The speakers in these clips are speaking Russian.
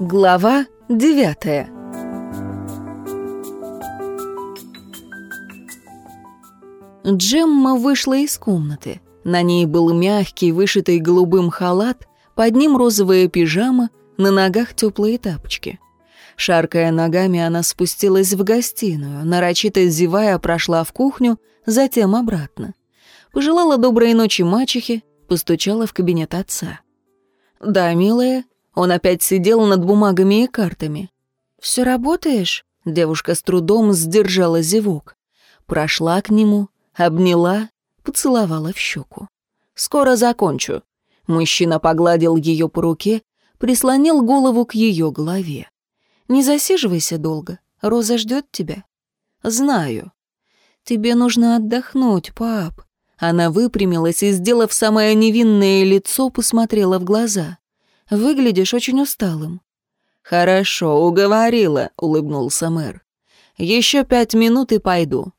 Глава девятая Джемма вышла из комнаты. На ней был мягкий, вышитый голубым халат, под ним розовая пижама, на ногах теплые тапочки. Шаркая ногами, она спустилась в гостиную, нарочито зевая прошла в кухню, затем обратно. Пожелала доброй ночи мачехе, постучала в кабинет отца. «Да, милая». Он опять сидел над бумагами и картами. «Все работаешь?» Девушка с трудом сдержала зевок. Прошла к нему, обняла, поцеловала в щеку. «Скоро закончу». Мужчина погладил ее по руке, прислонил голову к ее голове. «Не засиживайся долго, Роза ждет тебя». «Знаю». «Тебе нужно отдохнуть, пап». Она выпрямилась и, сделав самое невинное лицо, посмотрела в глаза. «Выглядишь очень усталым». «Хорошо, уговорила», — улыбнулся мэр. «Еще пять минут и пойду.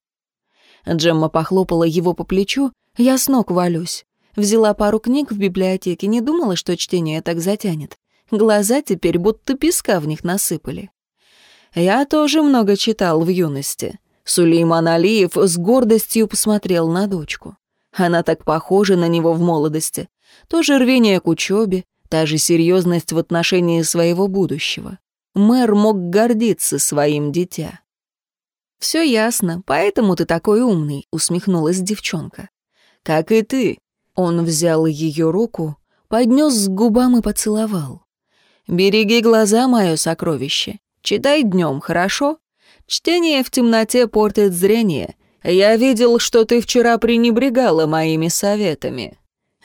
Джемма похлопала его по плечу. «Я с ног валюсь. Взяла пару книг в библиотеке, не думала, что чтение так затянет. Глаза теперь будто песка в них насыпали». «Я тоже много читал в юности». Сулейман Алиев с гордостью посмотрел на дочку. Она так похожа на него в молодости. Тоже рвение к учебе, та же серьезность в отношении своего будущего. Мэр мог гордиться своим дитя. «Все ясно, поэтому ты такой умный», — усмехнулась девчонка. «Как и ты». Он взял ее руку, поднес к губам и поцеловал. «Береги глаза, мое сокровище. Читай днем, хорошо? Чтение в темноте портит зрение. Я видел, что ты вчера пренебрегала моими советами».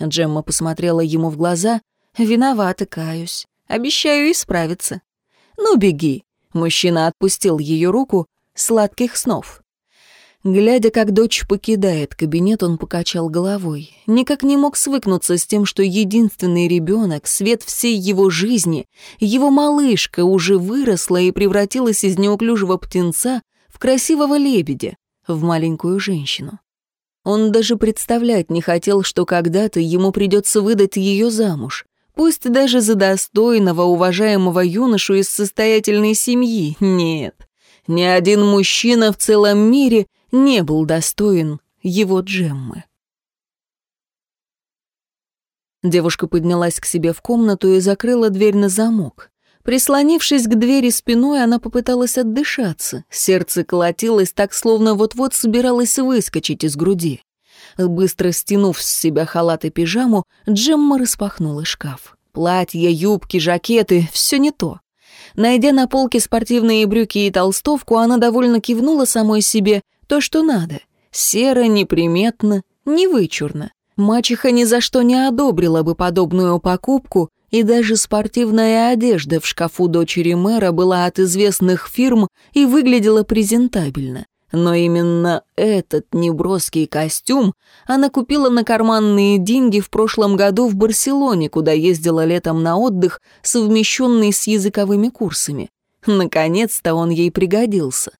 Джемма посмотрела ему в глаза. «Виновата, каюсь. Обещаю исправиться». «Ну, беги». Мужчина отпустил ее руку, сладких снов. Глядя, как дочь покидает кабинет, он покачал головой. Никак не мог свыкнуться с тем, что единственный ребенок, свет всей его жизни, его малышка уже выросла и превратилась из неуклюжего птенца в красивого лебедя, в маленькую женщину. Он даже представлять не хотел, что когда-то ему придется выдать ее замуж, пусть даже за достойного, уважаемого юношу из состоятельной семьи. Нет, ни один мужчина в целом мире не был достоин его Джеммы. Девушка поднялась к себе в комнату и закрыла дверь на замок. Прислонившись к двери спиной, она попыталась отдышаться. Сердце колотилось так, словно вот-вот собиралось выскочить из груди. Быстро стянув с себя халат и пижаму, Джемма распахнула шкаф. Платья, юбки, жакеты — все не то. Найдя на полке спортивные брюки и толстовку, она довольно кивнула самой себе то, что надо. Серо, неприметно, невычурно. Мачеха ни за что не одобрила бы подобную покупку, и даже спортивная одежда в шкафу дочери мэра была от известных фирм и выглядела презентабельно. Но именно этот неброский костюм она купила на карманные деньги в прошлом году в Барселоне, куда ездила летом на отдых, совмещенный с языковыми курсами. Наконец-то он ей пригодился.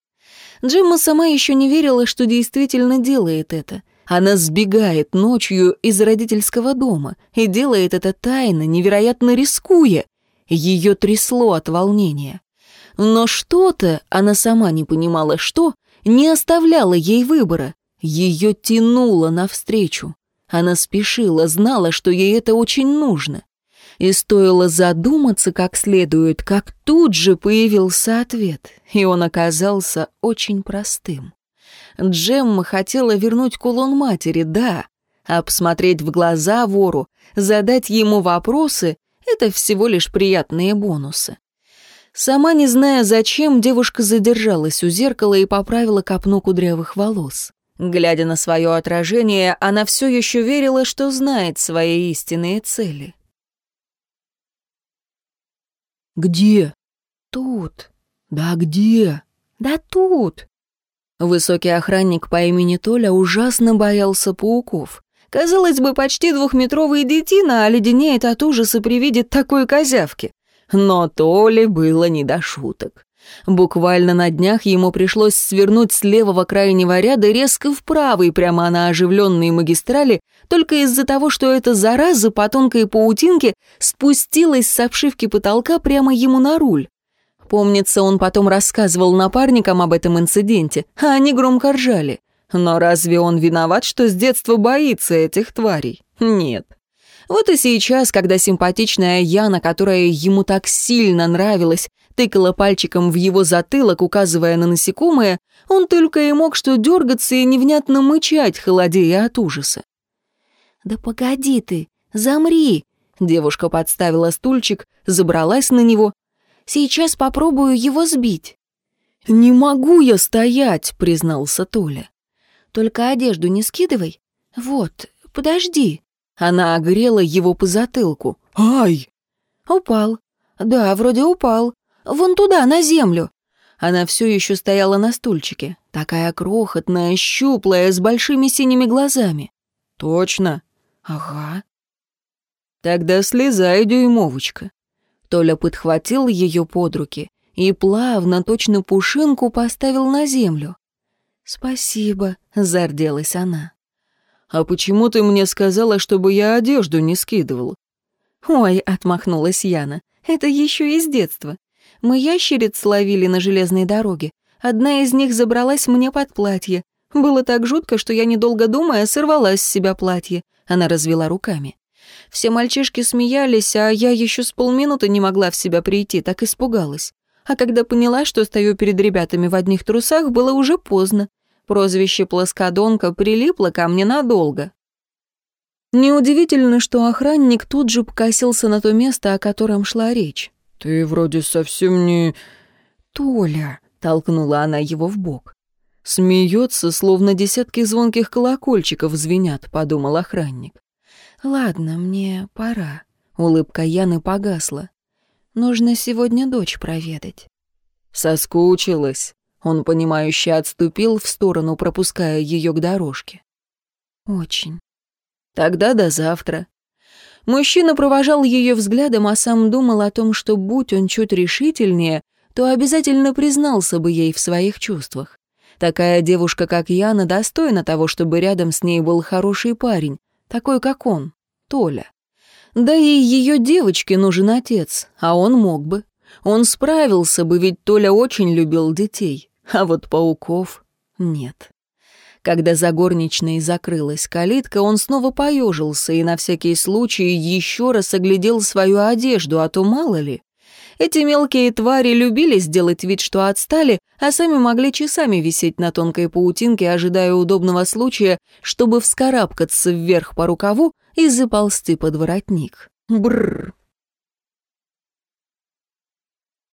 Джемма сама еще не верила, что действительно делает это. Она сбегает ночью из родительского дома и делает это тайно, невероятно рискуя. Ее трясло от волнения. Но что-то, она сама не понимала, что, не оставляла ей выбора. Ее тянуло навстречу. Она спешила, знала, что ей это очень нужно. И стоило задуматься как следует, как тут же появился ответ, и он оказался очень простым. Джемма хотела вернуть кулон матери, да, а посмотреть в глаза вору, задать ему вопросы — это всего лишь приятные бонусы. Сама не зная зачем, девушка задержалась у зеркала и поправила копну кудрявых волос. Глядя на свое отражение, она все еще верила, что знает свои истинные цели. «Где?» «Тут». «Да где?» «Да тут». Высокий охранник по имени Толя ужасно боялся пауков. Казалось бы, почти двухметровый детина оледенеет от ужаса при виде такой козявки. Но Толе было не до шуток. Буквально на днях ему пришлось свернуть с левого крайнего ряда резко в правый, прямо на оживленной магистрали, только из-за того, что эта зараза по тонкой паутинке спустилась с обшивки потолка прямо ему на руль. Помнится, он потом рассказывал напарникам об этом инциденте, а они громко ржали. Но разве он виноват, что с детства боится этих тварей? Нет. Вот и сейчас, когда симпатичная Яна, которая ему так сильно нравилась, тыкала пальчиком в его затылок, указывая на насекомое, он только и мог что дергаться и невнятно мычать, холодея от ужаса. «Да погоди ты, замри!» Девушка подставила стульчик, забралась на него. «Сейчас попробую его сбить». «Не могу я стоять», — признался Толя. «Только одежду не скидывай. Вот, подожди». Она огрела его по затылку. «Ай!» «Упал. Да, вроде упал. Вон туда, на землю». Она все еще стояла на стульчике, такая крохотная, щуплая, с большими синими глазами. «Точно?» «Ага». «Тогда слезай, дюймовочка». Толя подхватил ее под руки и плавно, точно пушинку, поставил на землю. «Спасибо», — зарделась она. «А почему ты мне сказала, чтобы я одежду не скидывал?» «Ой», — отмахнулась Яна, — «это еще из детства. Мы ящериц словили на железной дороге. Одна из них забралась мне под платье. Было так жутко, что я, недолго думая, сорвала с себя платье. Она развела руками. Все мальчишки смеялись, а я еще с полминуты не могла в себя прийти, так испугалась. А когда поняла, что стою перед ребятами в одних трусах, было уже поздно. Прозвище «плоскодонка» прилипло ко мне надолго. Неудивительно, что охранник тут же покосился на то место, о котором шла речь. «Ты вроде совсем не...» «Толя», — толкнула она его в бок. «Смеется, словно десятки звонких колокольчиков звенят», — подумал охранник. «Ладно, мне пора». Улыбка Яны погасла. «Нужно сегодня дочь проведать». «Соскучилась». Он, понимающе отступил в сторону, пропуская ее к дорожке. «Очень». «Тогда до завтра». Мужчина провожал ее взглядом, а сам думал о том, что, будь он чуть решительнее, то обязательно признался бы ей в своих чувствах. Такая девушка, как Яна, достойна того, чтобы рядом с ней был хороший парень, такой, как он, Толя. Да и ее девочке нужен отец, а он мог бы. Он справился бы, ведь Толя очень любил детей, а вот пауков нет. Когда за горничной закрылась калитка, он снова поежился и на всякий случай еще раз оглядел свою одежду, а то мало ли. Эти мелкие твари любили сделать вид, что отстали, а сами могли часами висеть на тонкой паутинке, ожидая удобного случая, чтобы вскарабкаться вверх по рукаву и заползти под воротник. Бррр.